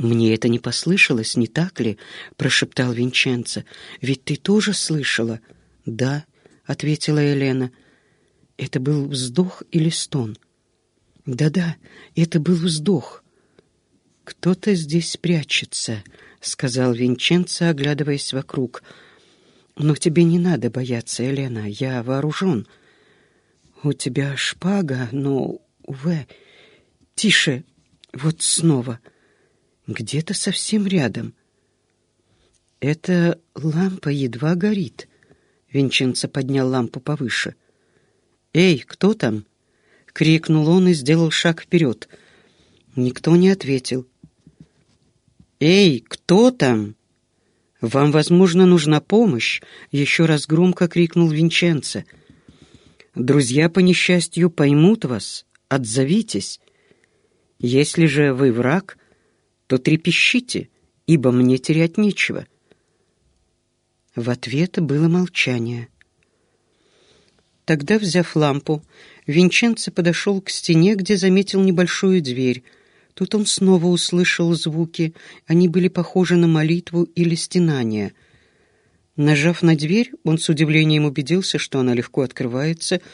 «Мне это не послышалось, не так ли?» — прошептал Винченцо. «Ведь ты тоже слышала?» «Да», — ответила Елена. «Это был вздох или стон?» «Да-да, это был вздох». «Кто-то здесь прячется», — сказал Винченцо, оглядываясь вокруг. «Но тебе не надо бояться, Елена, я вооружен». «У тебя шпага, но, увы...» «Тише, вот снова» где-то совсем рядом. Эта лампа едва горит. Винченцо поднял лампу повыше. «Эй, кто там?» — крикнул он и сделал шаг вперед. Никто не ответил. «Эй, кто там?» «Вам, возможно, нужна помощь!» — еще раз громко крикнул Винченцо. «Друзья, по несчастью, поймут вас. Отзовитесь. Если же вы враг, то трепещите, ибо мне терять нечего». В ответ было молчание. Тогда, взяв лампу, Винченцо подошел к стене, где заметил небольшую дверь. Тут он снова услышал звуки. Они были похожи на молитву или стенание. Нажав на дверь, он с удивлением убедился, что она легко открывается —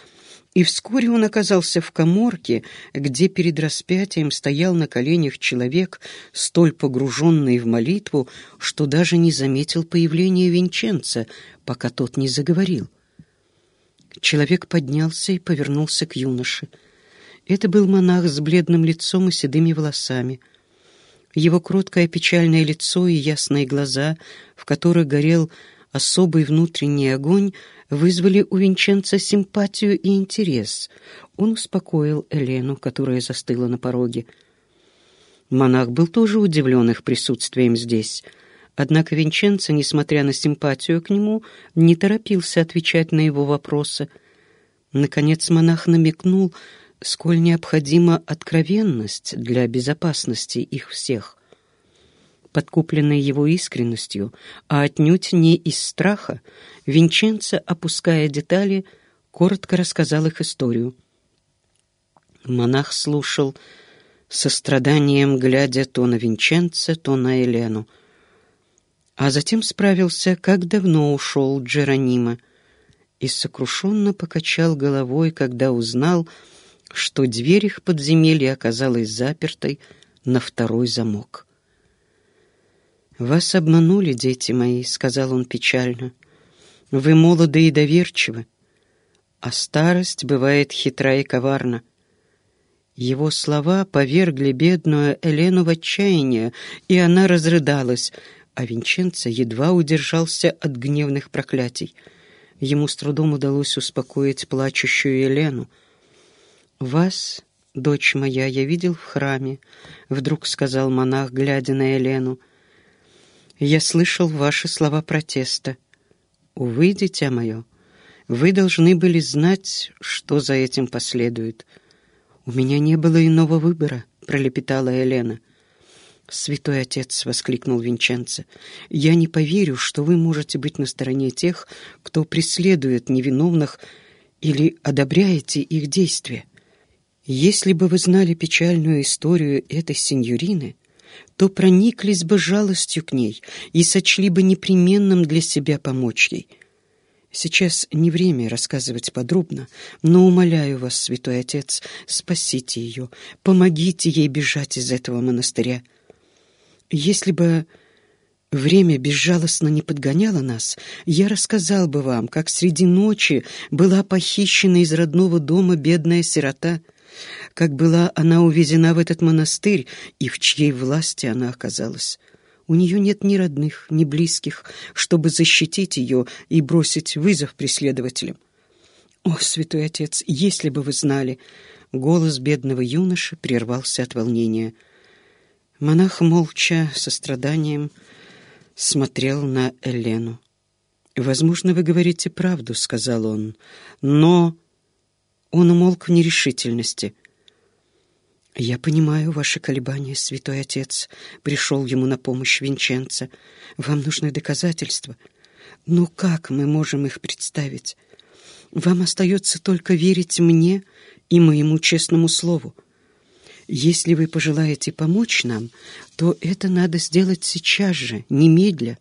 и вскоре он оказался в коморке, где перед распятием стоял на коленях человек, столь погруженный в молитву, что даже не заметил появления Винченца, пока тот не заговорил. Человек поднялся и повернулся к юноше. Это был монах с бледным лицом и седыми волосами. Его кроткое печальное лицо и ясные глаза, в которых горел особый внутренний огонь, вызвали у Винченца симпатию и интерес. Он успокоил Элену, которая застыла на пороге. Монах был тоже удивлен их присутствием здесь. Однако Винченцо, несмотря на симпатию к нему, не торопился отвечать на его вопросы. Наконец монах намекнул, сколь необходима откровенность для безопасности их всех подкупленный его искренностью, а отнюдь не из страха, Винченцо, опуская детали, коротко рассказал их историю. Монах слушал со страданием, глядя то на Винченцо, то на Елену. А затем справился, как давно ушел Джеронима, и сокрушенно покачал головой, когда узнал, что дверь их подземелья оказалась запертой на второй замок. «Вас обманули, дети мои», — сказал он печально. «Вы молоды и доверчивы, а старость бывает хитра и коварна». Его слова повергли бедную Элену в отчаяние, и она разрыдалась, а Винченцо едва удержался от гневных проклятий. Ему с трудом удалось успокоить плачущую Елену. «Вас, дочь моя, я видел в храме», — вдруг сказал монах, глядя на Елену. Я слышал ваши слова протеста. Увы, дитя мое, вы должны были знать, что за этим последует. У меня не было иного выбора, пролепетала Елена. «Святой Отец!» — воскликнул Винченцо. «Я не поверю, что вы можете быть на стороне тех, кто преследует невиновных или одобряете их действия. Если бы вы знали печальную историю этой сеньорины, то прониклись бы жалостью к ней и сочли бы непременным для себя помочь ей. Сейчас не время рассказывать подробно, но умоляю вас, святой отец, спасите ее, помогите ей бежать из этого монастыря. Если бы время безжалостно не подгоняло нас, я рассказал бы вам, как среди ночи была похищена из родного дома бедная сирота — как была она увезена в этот монастырь и в чьей власти она оказалась. У нее нет ни родных, ни близких, чтобы защитить ее и бросить вызов преследователям. О, святой отец, если бы вы знали! Голос бедного юноши прервался от волнения. Монах молча, со страданием, смотрел на Элену. «Возможно, вы говорите правду», — сказал он, — «но...» Он умолк в нерешительности. «Я понимаю ваши колебания, святой отец», — пришел ему на помощь Винченца. «Вам нужны доказательства. Но как мы можем их представить? Вам остается только верить мне и моему честному слову. Если вы пожелаете помочь нам, то это надо сделать сейчас же, немедля.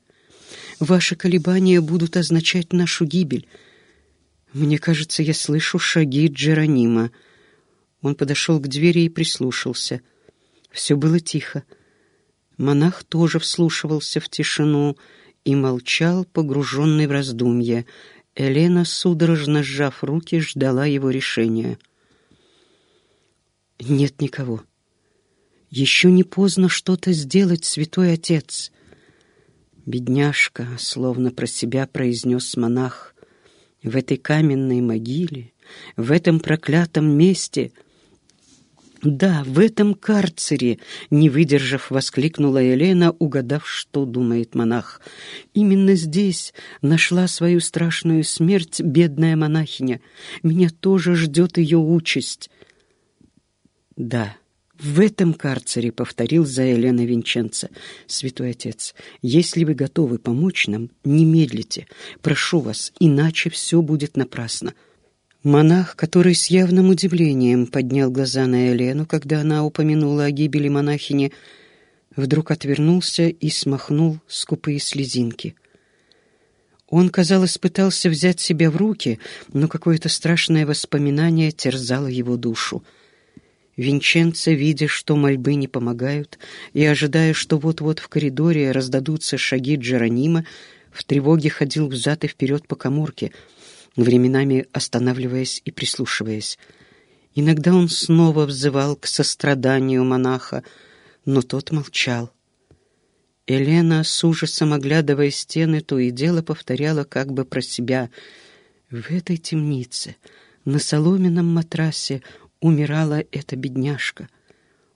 Ваши колебания будут означать нашу гибель. Мне кажется, я слышу шаги Джеронима. Он подошел к двери и прислушался. Все было тихо. Монах тоже вслушивался в тишину и молчал, погруженный в раздумье. Елена, судорожно сжав руки, ждала его решения. Нет никого. Еще не поздно что-то сделать, святой отец. Бедняжка, словно про себя произнес монах, в этой каменной могиле, в этом проклятом месте — «Да, в этом карцере!» — не выдержав, воскликнула Елена, угадав, что думает монах. «Именно здесь нашла свою страшную смерть бедная монахиня. Меня тоже ждет ее участь». «Да, в этом карцере», — повторил за Елена Винченца. «Святой Отец, если вы готовы помочь нам, не медлите. Прошу вас, иначе все будет напрасно». Монах, который с явным удивлением поднял глаза на Елену, когда она упомянула о гибели монахини, вдруг отвернулся и смахнул скупые слезинки. Он, казалось, пытался взять себя в руки, но какое-то страшное воспоминание терзало его душу. Винченцо, видя, что мольбы не помогают, и ожидая, что вот-вот в коридоре раздадутся шаги Джеронима, в тревоге ходил взад и вперед по коморке, временами останавливаясь и прислушиваясь. Иногда он снова взывал к состраданию монаха, но тот молчал. Елена, с ужасом оглядывая стены, то и дело повторяла как бы про себя. В этой темнице, на соломенном матрасе, умирала эта бедняжка.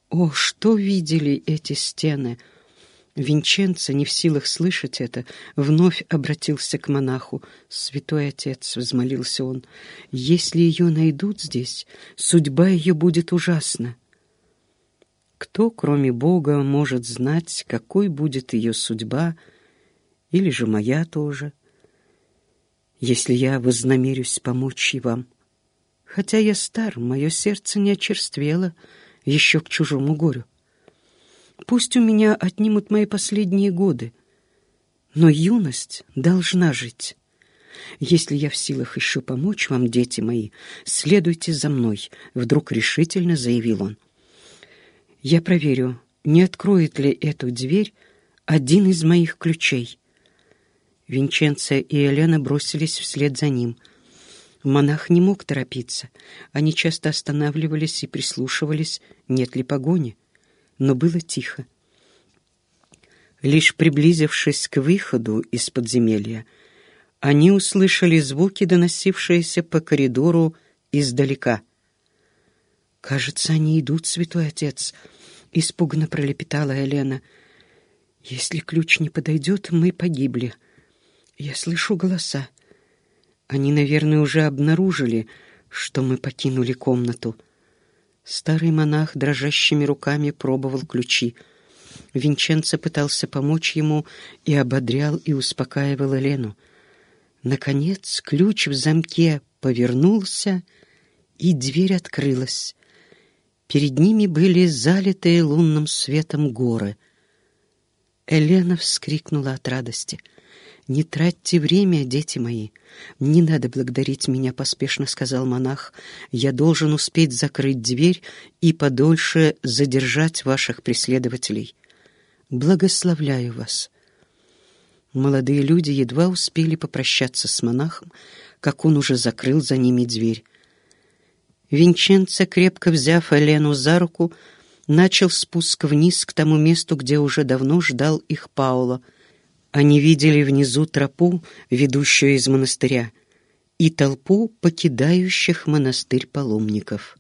О, что видели эти стены! Винченцо, не в силах слышать это, вновь обратился к монаху. «Святой отец», — взмолился он, — «если ее найдут здесь, судьба ее будет ужасна». Кто, кроме Бога, может знать, какой будет ее судьба, или же моя тоже, если я вознамерюсь помочь и вам?» Хотя я стар, мое сердце не очерствело еще к чужому горю. Пусть у меня отнимут мои последние годы, но юность должна жить. Если я в силах еще помочь вам, дети мои, следуйте за мной, — вдруг решительно заявил он. Я проверю, не откроет ли эту дверь один из моих ключей. Винченцо и Елена бросились вслед за ним — Монах не мог торопиться. Они часто останавливались и прислушивались, нет ли погони. Но было тихо. Лишь приблизившись к выходу из подземелья, они услышали звуки, доносившиеся по коридору издалека. «Кажется, они идут, святой отец», — испуганно пролепетала Елена. «Если ключ не подойдет, мы погибли. Я слышу голоса. Они, наверное, уже обнаружили, что мы покинули комнату. Старый монах дрожащими руками пробовал ключи. Винченцо пытался помочь ему и ободрял и успокаивал Елену. Наконец ключ в замке повернулся, и дверь открылась. Перед ними были залитые лунным светом горы. Елена вскрикнула от радости — «Не тратьте время, дети мои. Не надо благодарить меня», — поспешно сказал монах. «Я должен успеть закрыть дверь и подольше задержать ваших преследователей. Благословляю вас». Молодые люди едва успели попрощаться с монахом, как он уже закрыл за ними дверь. Винченцо, крепко взяв Елену за руку, начал спуск вниз к тому месту, где уже давно ждал их Пауло — они видели внизу тропу, ведущую из монастыря, и толпу покидающих монастырь паломников.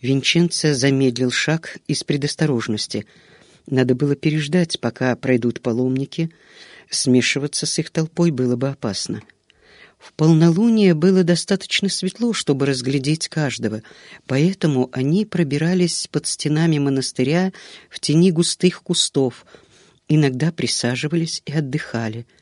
Винченцо замедлил шаг из предосторожности. Надо было переждать, пока пройдут паломники. Смешиваться с их толпой было бы опасно. В полнолуние было достаточно светло, чтобы разглядеть каждого, поэтому они пробирались под стенами монастыря в тени густых кустов — иногда присаживались и отдыхали –